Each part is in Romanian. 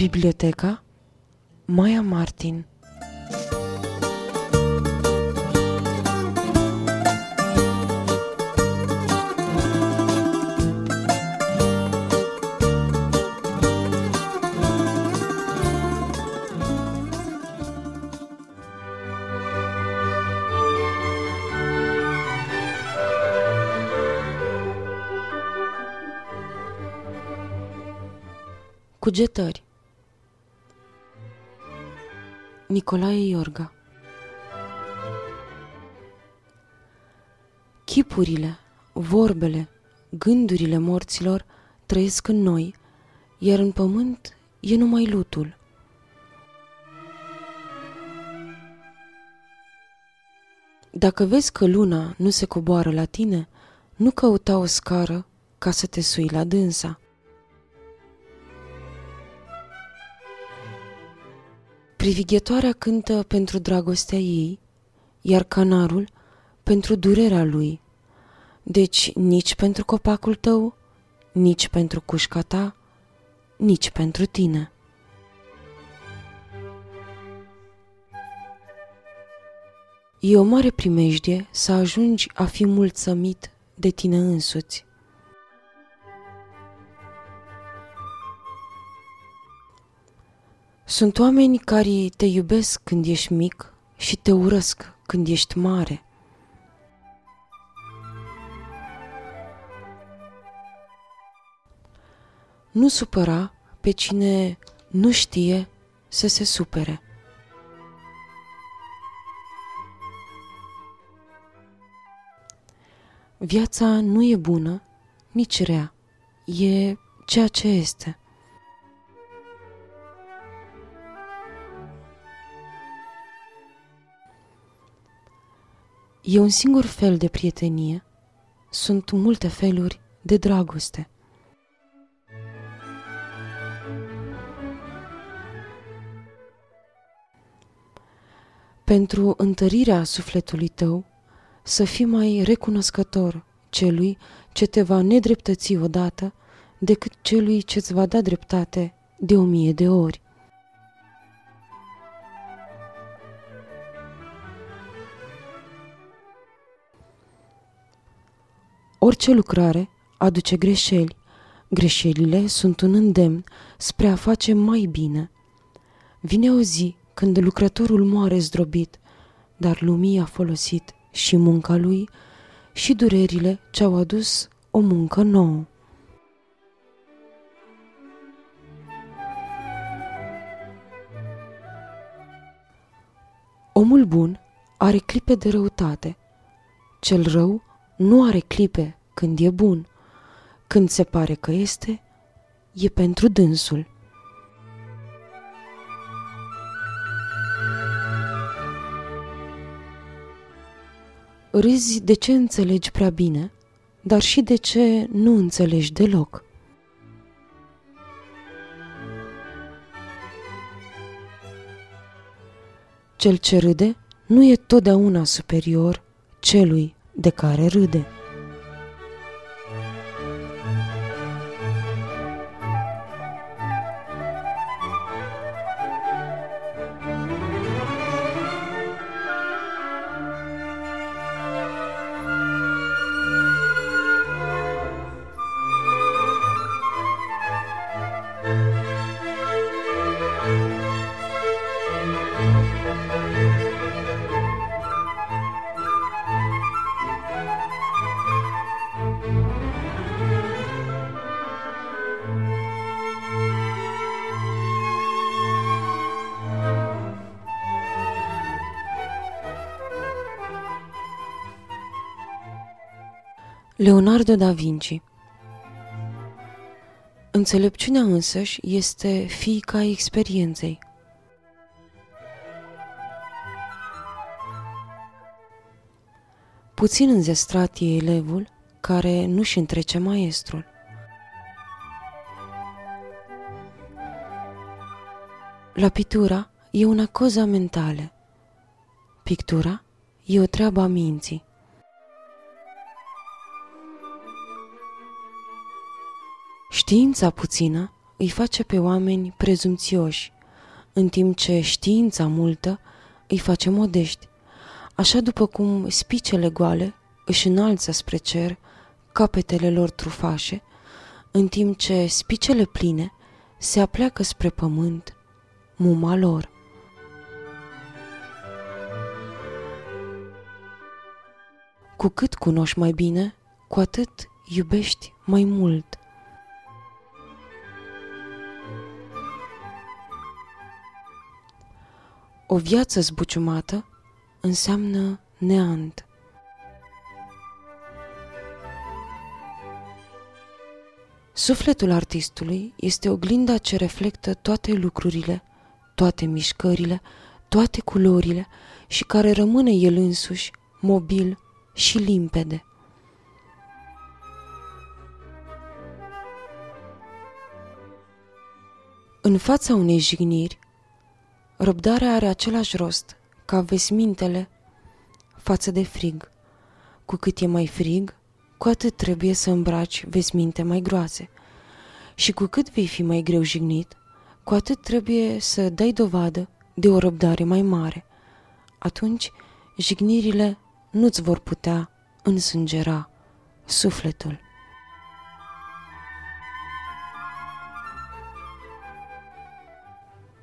Biblioteca Maya Martin. Cugetări Nicolae Iorga Chipurile, vorbele, gândurile morților trăiesc în noi, iar în pământ e numai lutul. Dacă vezi că luna nu se coboară la tine, nu căuta o scară ca să te sui la dânsa. Privighetoarea cântă pentru dragostea ei, iar canarul pentru durerea lui. Deci nici pentru copacul tău, nici pentru cușca ta, nici pentru tine. E o mare primejdie să ajungi a fi mulțumit de tine însuți. Sunt oameni care te iubesc când ești mic și te urăsc când ești mare. Nu supăra pe cine nu știe să se supere. Viața nu e bună, nici rea, e ceea ce este. E un singur fel de prietenie, sunt multe feluri de dragoste. Pentru întărirea sufletului tău, să fii mai recunoscător celui ce te va nedreptăți odată decât celui ce-ți va da dreptate de o mie de ori. Orice lucrare aduce greșeli. Greșelile sunt un îndemn spre a face mai bine. Vine o zi când lucrătorul moare zdrobit, dar lumii a folosit și munca lui și durerile ce-au adus o muncă nouă. Omul bun are clipe de răutate, cel rău nu are clipe când e bun. Când se pare că este, e pentru dânsul. Râzi de ce înțelegi prea bine, dar și de ce nu înțelegi deloc. Cel ce râde nu e totdeauna superior celui de care râde. Leonardo da Vinci Înțelepciunea însăși este fiica experienței. Puțin înzestrat e elevul care nu-și întrece maestrul. La pictura e una cosa mentale. Pictura e o treabă a minții. Știința puțină îi face pe oameni prezumțioși, în timp ce știința multă îi face modești. Așa după cum spicele goale își înalță spre cer capetele lor trufașe, în timp ce spicele pline se apleacă spre pământ, muma lor. Cu cât cunoști mai bine, cu atât iubești mai mult. O viață zbuciumată înseamnă neant. Sufletul artistului este oglinda ce reflectă toate lucrurile, toate mișcările, toate culorile și care rămâne el însuși, mobil și limpede. În fața unei jigniri, răbdarea are același rost ca vesmintele față de frig. Cu cât e mai frig, cu atât trebuie să îmbraci vesminte mai groase. Și cu cât vei fi mai greu jignit, cu atât trebuie să dai dovadă de o răbdare mai mare. Atunci, jignirile nu-ți vor putea însângera sufletul.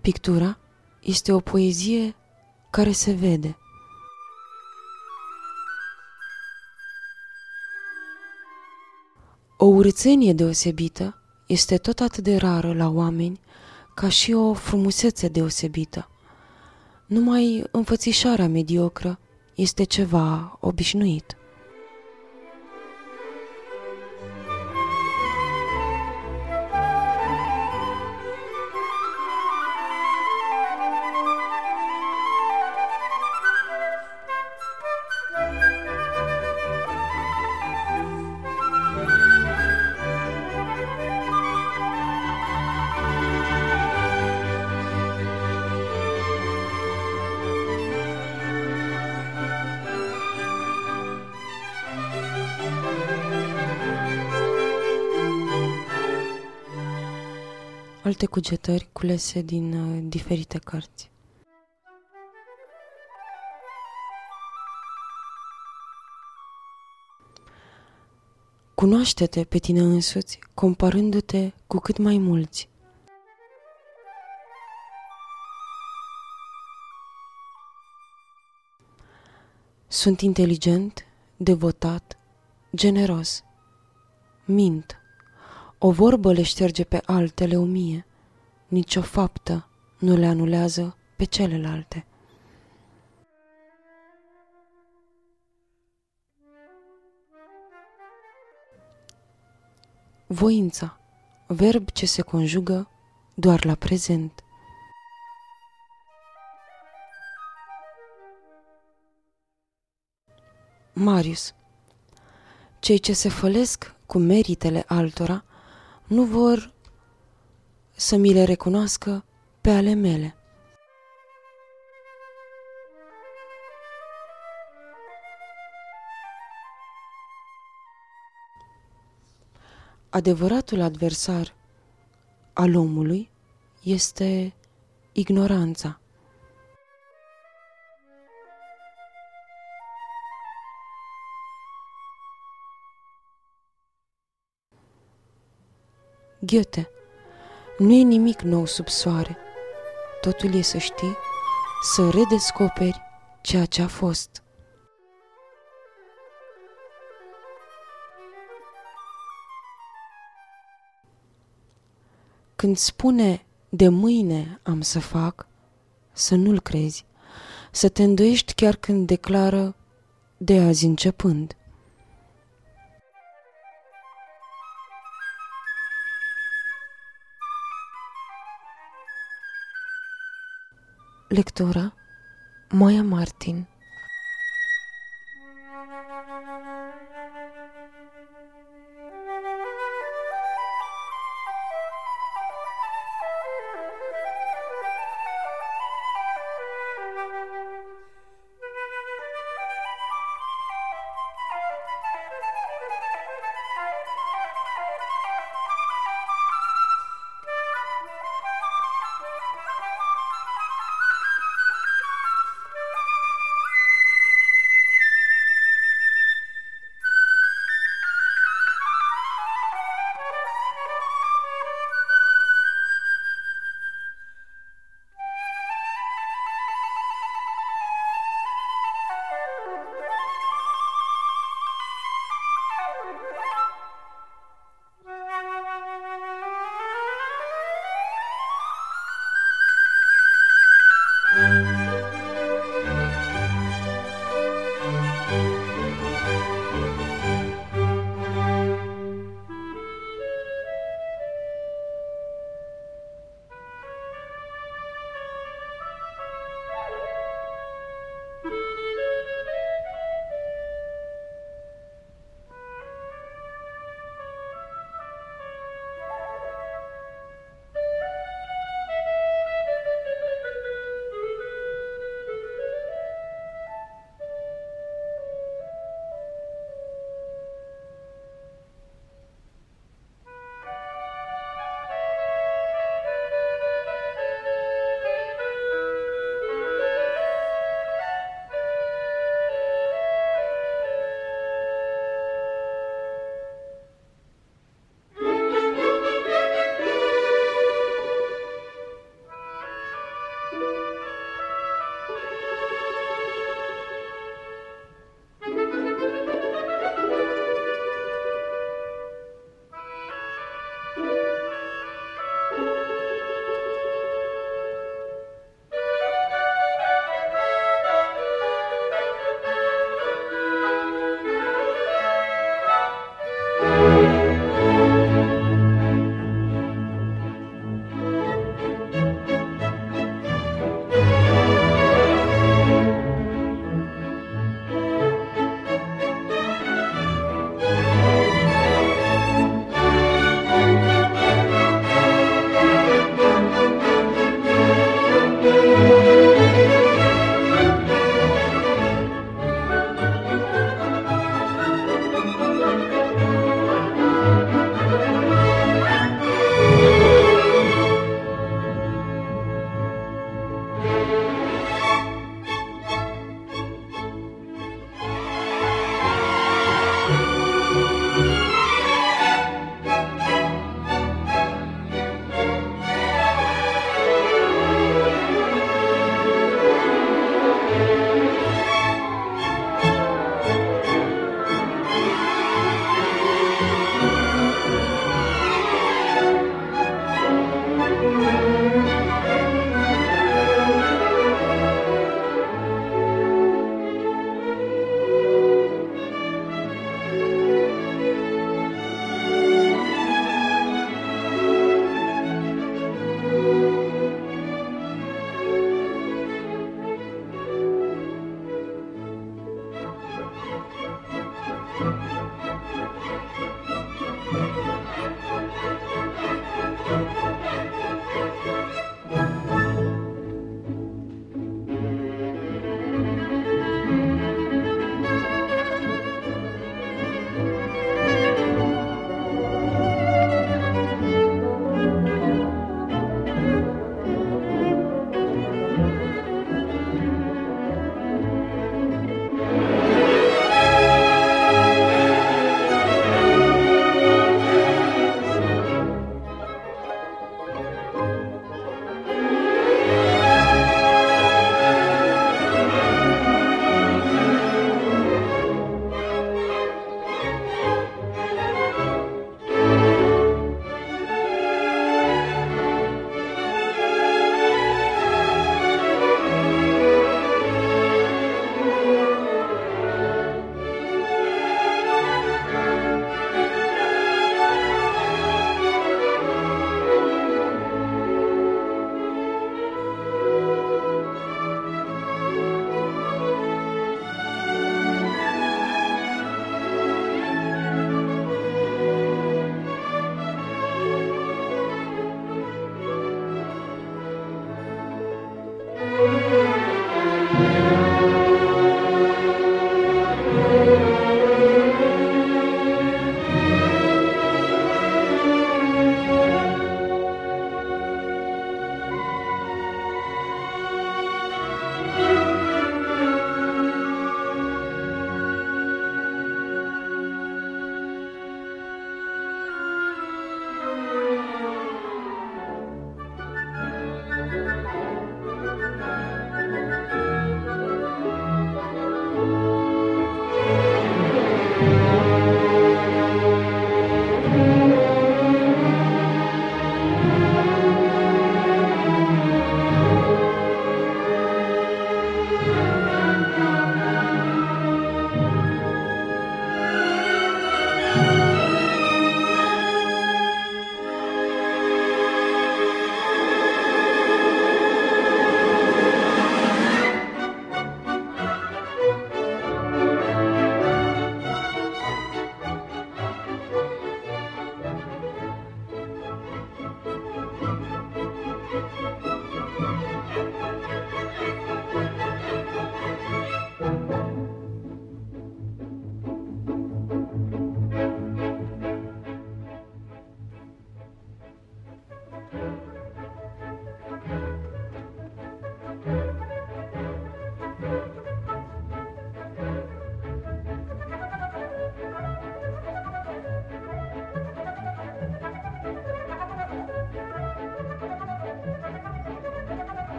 Pictura este o poezie care se vede. O urățenie deosebită este tot atât de rară la oameni ca și o frumusețe deosebită. Numai înfățișarea mediocră este ceva obișnuit. Alte cugetări culese din uh, diferite cărți. Cunoaște-te pe tine însuți, comparându-te cu cât mai mulți. Sunt inteligent, devotat, generos. Mint. O vorbă le șterge pe altele o mie, nici o faptă nu le anulează pe celelalte. Voința, verb ce se conjugă doar la prezent. Marius Cei ce se fălesc cu meritele altora nu vor să mi le recunoască pe ale mele. Adevăratul adversar al omului este ignoranța. Goethe. Nu e nimic nou sub soare. Totul e să știi, să redescoperi ceea ce a fost. Când spune de mâine am să fac, să nu-l crezi, să te îndoiești chiar când declară de azi începând. Lectura Moia Martin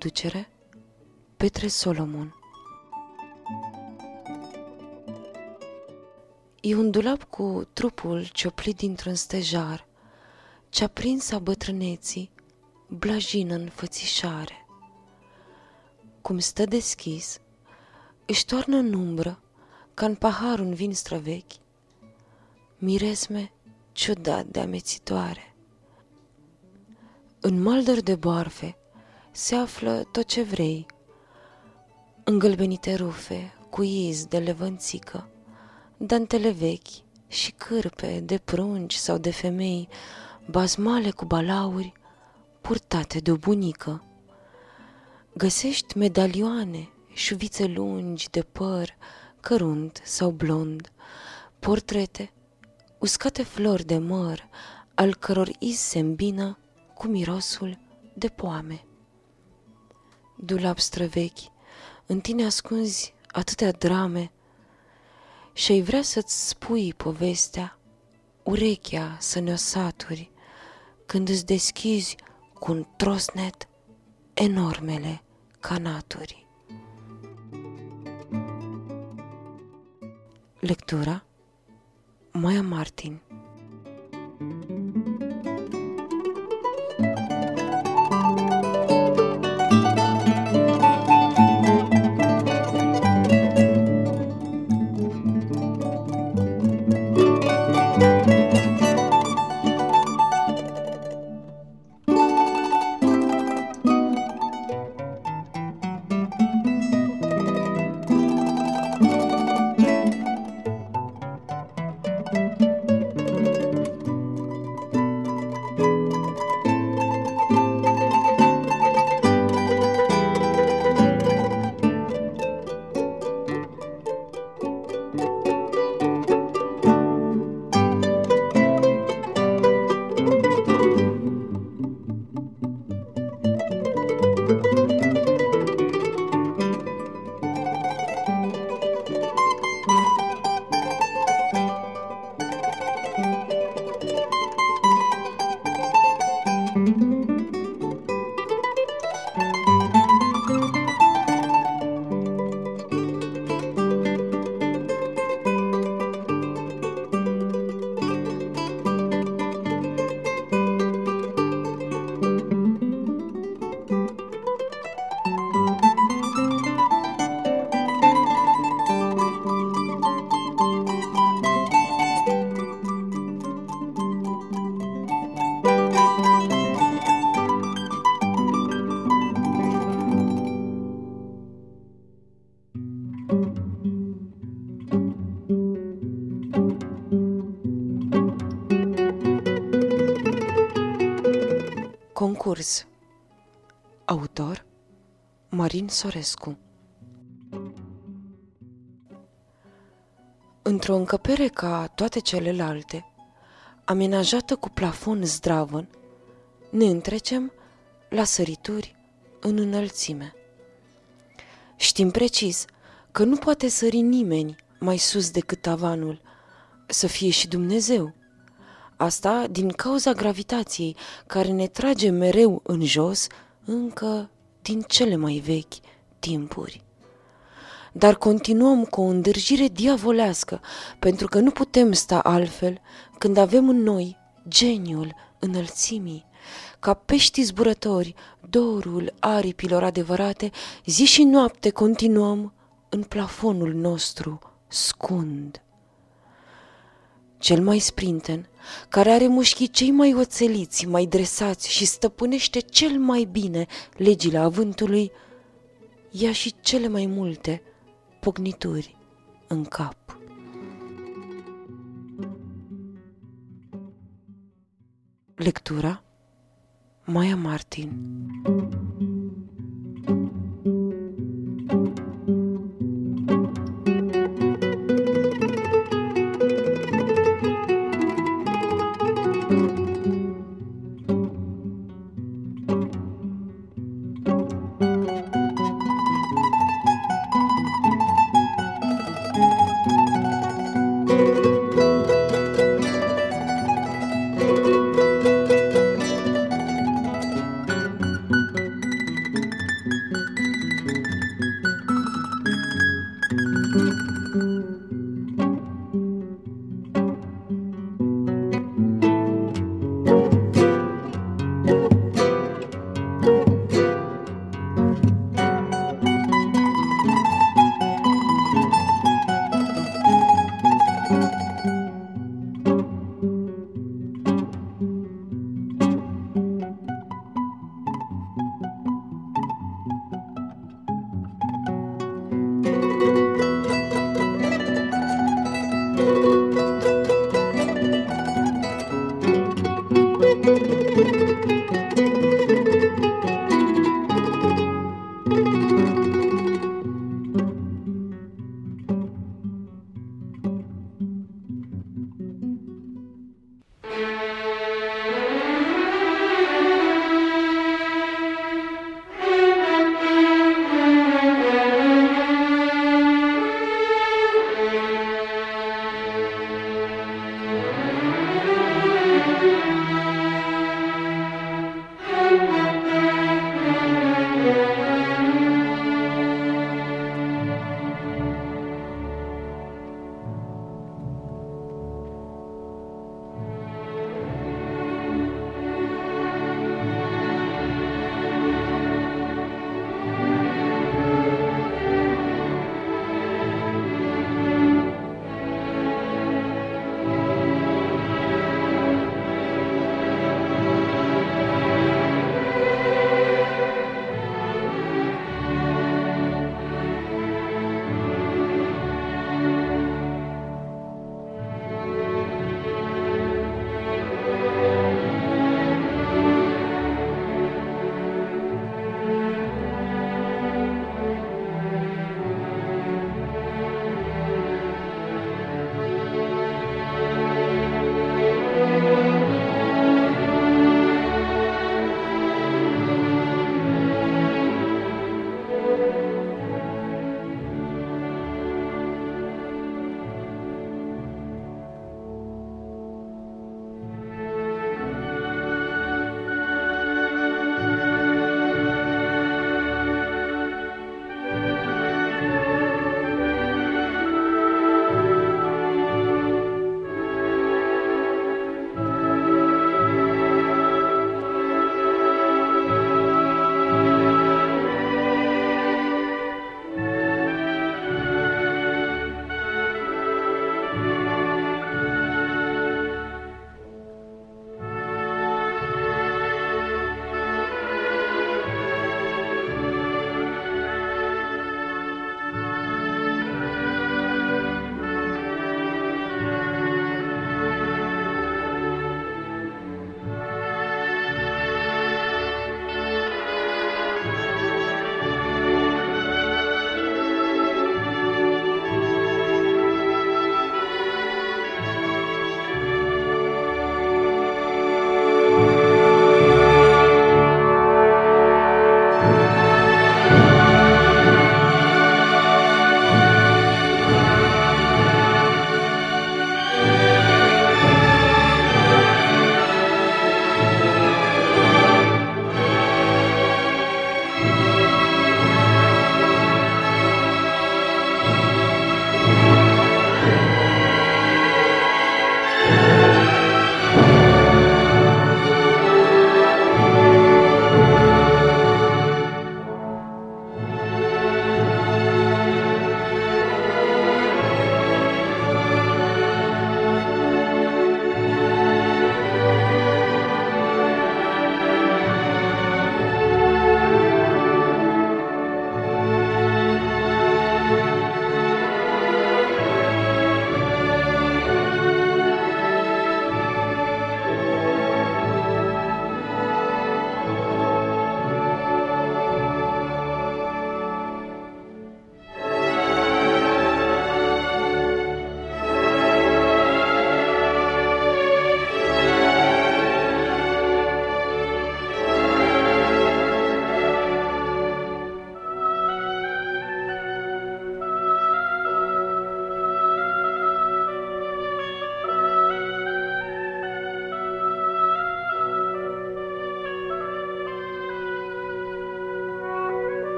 Traducere Petre Solomon E un dulap cu trupul cioplit dintr-un stejar, Ce-a prins a bătrâneții, blajină în fățișare. Cum stă deschis, își toarnă în umbră, ca în pahar un vin străvechi, miresme ciudat de amețitoare. În maldări de boarfe se află tot ce vrei, îngălbenite rufe cu iz de levănțică, dantele vechi și cârpe de prunci sau de femei, bazmale cu balauri purtate de o bunică. Găsești medalioane, șuvițe lungi de păr, cărunt sau blond, portrete, uscate flori de măr, al căror iz se îmbină cu mirosul de poame. Dulap străvechi, în tine ascunzi atâtea drame și ai vrea să-ți spui povestea, urechea să ne saturi, când îți deschizi cu un trosnet enormele canaturi. Lectura Maya Martin Marin Sorescu Într-o încăpere ca toate celelalte, amenajată cu plafon zdravăn, ne întrecem la sărituri în înălțime. Știm precis că nu poate sări nimeni mai sus decât tavanul, să fie și Dumnezeu. Asta din cauza gravitației care ne trage mereu în jos încă din cele mai vechi timpuri. Dar continuăm cu o îndârjire diavolească, pentru că nu putem sta altfel când avem în noi geniul înălțimii. Ca pești zburători, dorul aripilor adevărate, zi și noapte continuăm în plafonul nostru scund. Cel mai sprinten, care are mușchii cei mai oțeliți, mai dresați și stăpânește cel mai bine legile avântului, ia și cele mai multe pognituri în cap. Lectura Maya Martin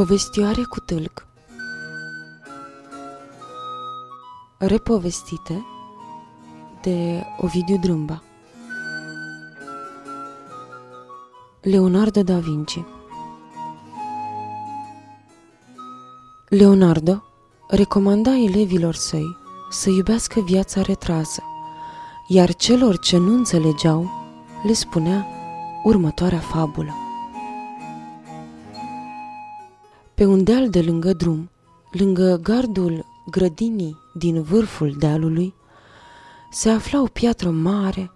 Povestioare cu tâlc. Repovestite de Ovidiu Drâmba. Leonardo da Vinci. Leonardo recomanda elevilor săi să iubească viața retrasă, iar celor ce nu înțelegeau le spunea următoarea fabulă. Pe un deal de lângă drum, lângă gardul grădinii din vârful dealului, se afla o piatră mare,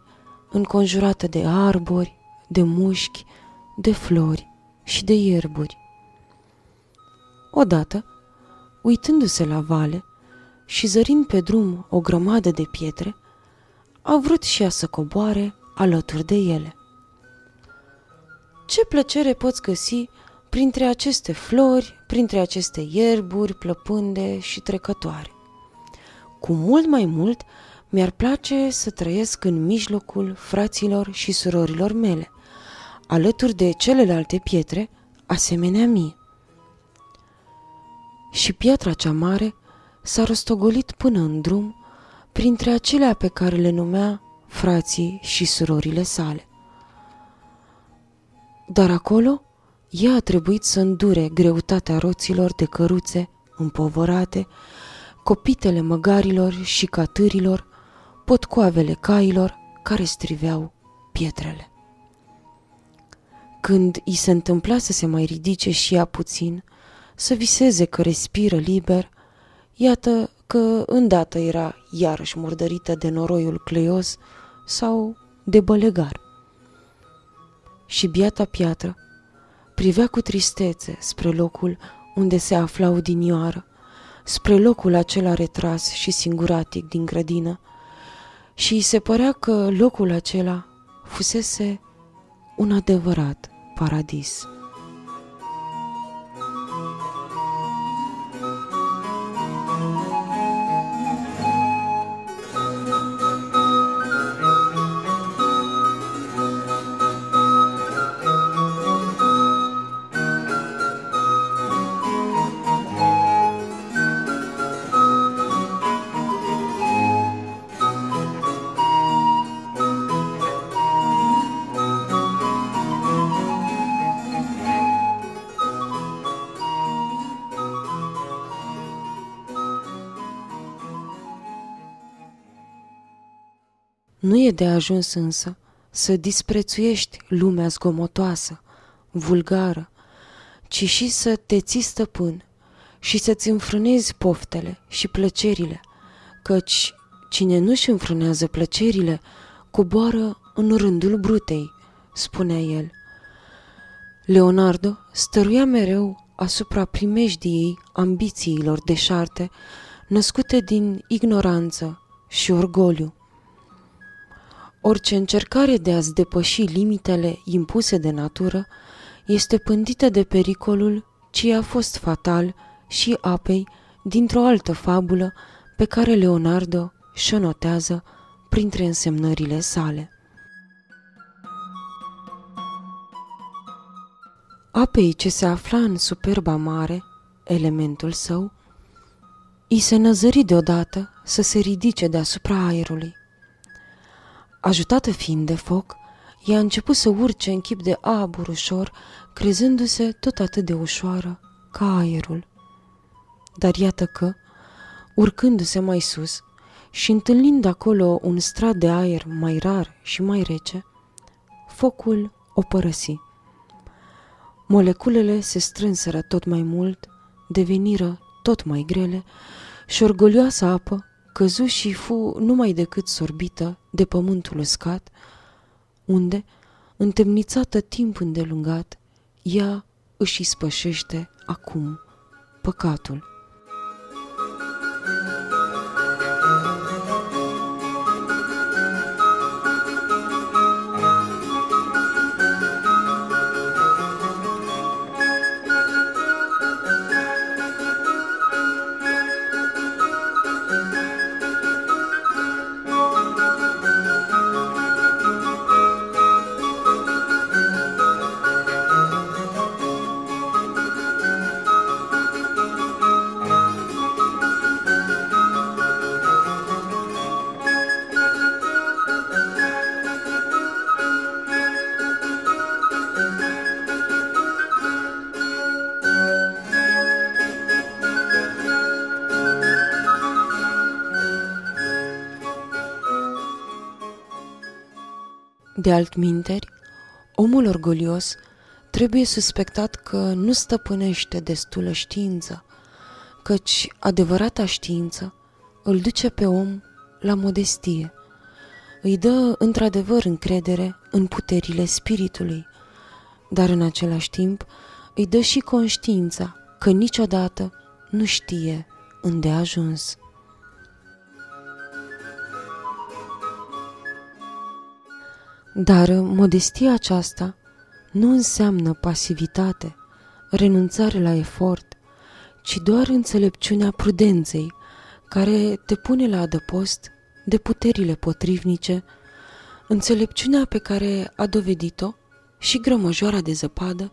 înconjurată de arbori, de mușchi, de flori și de ierburi. Odată, uitându-se la vale și zărind pe drum o grămadă de pietre, a vrut și ea să coboare alături de ele. Ce plăcere poți găsi printre aceste flori, printre aceste ierburi plăpânde și trecătoare. Cu mult mai mult mi-ar place să trăiesc în mijlocul fraților și surorilor mele, alături de celelalte pietre, asemenea mie. Și piatra cea mare s-a rostogolit până în drum, printre acelea pe care le numea frații și surorile sale. Dar acolo ea a trebuit să îndure greutatea roților de căruțe împovărate, copitele măgarilor și catârilor, potcoavele cailor care striveau pietrele. Când i se întâmpla să se mai ridice și ea puțin, să viseze că respiră liber, iată că îndată era iarăși murdărită de noroiul cleios sau de bălegar. Și biata piatră privea cu tristețe spre locul unde se afla odinioară, spre locul acela retras și singuratic din grădină, și îi se părea că locul acela fusese un adevărat paradis. Nu e de ajuns însă să disprețuiești lumea zgomotoasă, vulgară, ci și să te ții stăpân și să-ți înfrânezi poftele și plăcerile, căci cine nu-și înfrânează plăcerile, coboară în rândul brutei, spunea el. Leonardo stăruia mereu asupra primejdiei ambițiilor deșarte, născute din ignoranță și orgoliu. Orice încercare de a-ți depăși limitele impuse de natură este pândită de pericolul ce a fost fatal și apei dintr-o altă fabulă pe care Leonardo și-o notează printre însemnările sale. Apei ce se afla în superba mare, elementul său, i se năzări deodată să se ridice deasupra aerului. Ajutată fiind de foc, ea a început să urce în chip de abur ușor, crezându-se tot atât de ușoară ca aerul. Dar iată că, urcându-se mai sus și întâlnind acolo un strat de aer mai rar și mai rece, focul o părăsi. Moleculele se strânseră tot mai mult, deveniră tot mai grele și orgolioasa apă căzu și fu numai decât sorbită de pământul uscat, unde, întemnițată timp îndelungat, ea își spășește acum păcatul. De altminteri, omul orgolios trebuie suspectat că nu stăpânește destulă știință, căci adevărata știință îl duce pe om la modestie, îi dă într-adevăr încredere în puterile spiritului, dar în același timp îi dă și conștiința că niciodată nu știe unde a ajuns. Dar modestia aceasta nu înseamnă pasivitate, renunțare la efort, ci doar înțelepciunea prudenței, care te pune la adăpost de puterile potrivnice, înțelepciunea pe care a dovedit-o și grămăjoara de zăpadă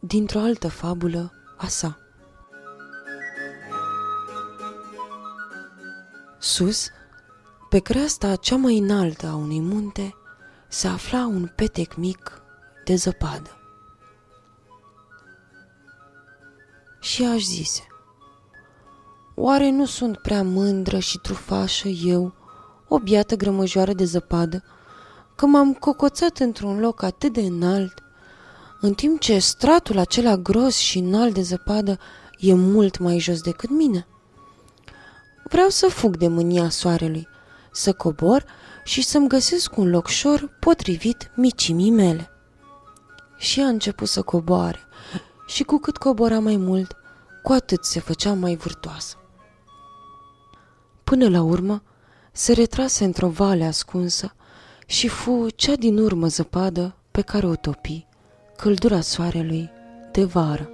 dintr-o altă fabulă a sa. Sus, pe creasta cea mai înaltă a unui munte, se afla un petec mic de zăpadă. Și aș zise, Oare nu sunt prea mândră și trufașă eu, o biată grămăjoară de zăpadă, că m-am cocoțat într-un loc atât de înalt, în timp ce stratul acela gros și înalt de zăpadă e mult mai jos decât mine? Vreau să fug de mânia soarelui, să cobor și să-mi găsesc un locșor potrivit micimii mele. Și a început să coboare și cu cât cobora mai mult, cu atât se făcea mai vârtoasă. Până la urmă, se retrase într-o vale ascunsă și fu cea din urmă zăpadă pe care o topi căldura soarelui de vară.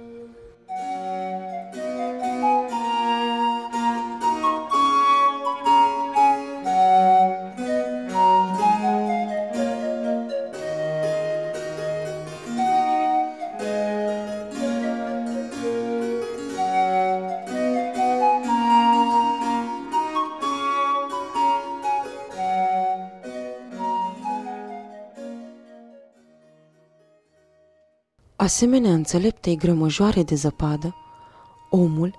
Asemenea înțeleptei grămăjoare de zăpadă, omul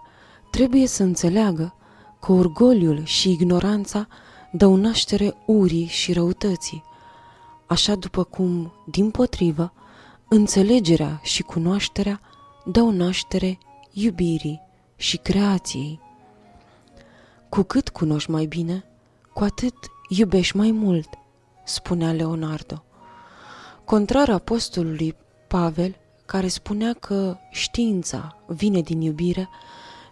trebuie să înțeleagă că orgoliul și ignoranța dau naștere urii și răutății, așa după cum, din potrivă, înțelegerea și cunoașterea dau naștere iubirii și creației. Cu cât cunoști mai bine, cu atât iubești mai mult, spunea Leonardo. Contrar apostolului Pavel, care spunea că știința vine din iubire,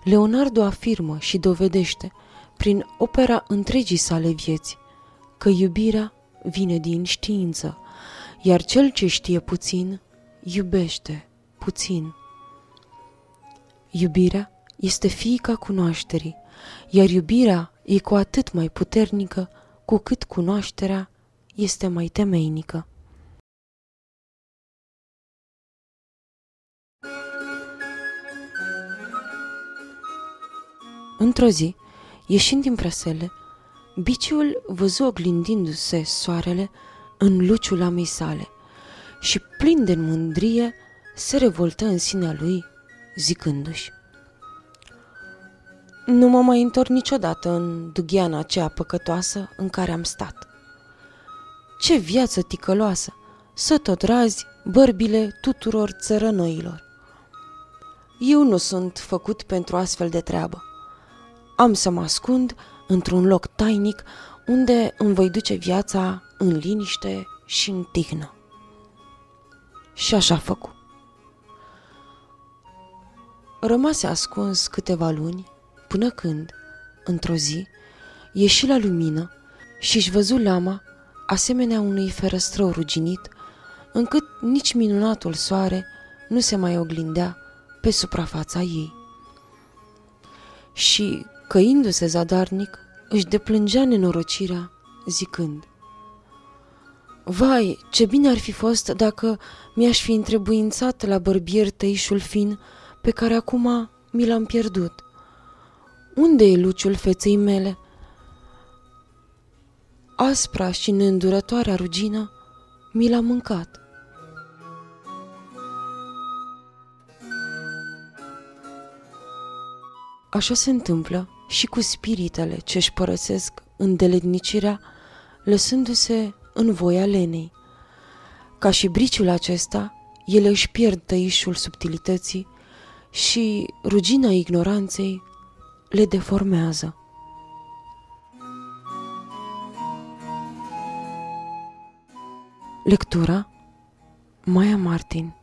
Leonardo afirmă și dovedește, prin opera întregii sale vieți, că iubirea vine din știință, iar cel ce știe puțin, iubește puțin. Iubirea este fiica cunoașterii, iar iubirea e cu atât mai puternică cu cât cunoașterea este mai temeinică. Într-o zi, ieșind din prăsele, biciul văzu oglindindu-se soarele în luciul amei sale și, plin de mândrie, se revoltă în sinea lui, zicându-și Nu mă mai întorc niciodată în dugheana aceea păcătoasă în care am stat. Ce viață ticăloasă, să tot razi bărbile tuturor țărănoilor. Eu nu sunt făcut pentru astfel de treabă. Am să mă ascund într-un loc tainic unde îmi voi duce viața în liniște și în tihnă. Și așa a făcut. Rămase ascuns câteva luni, până când, într-o zi, ieși la lumină și își văzu lama asemenea unui ferăstrău ruginit, încât nici minunatul soare nu se mai oglindea pe suprafața ei. Și Căindu-se zadarnic, își deplângea nenorocirea, zicând Vai, ce bine ar fi fost dacă mi-aș fi întrebuințat la bărbier tăișul fin pe care acum mi l-am pierdut. Unde e luciul feței mele? Aspra și neîndurătoarea rugină mi l-a mâncat. Așa se întâmplă și cu spiritele ce își părăsesc îndeletnicirea, lăsându-se în voia lenei. Ca și briciul acesta, ele își pierd tăișul subtilității și rugina ignoranței le deformează. Lectura Maia Martin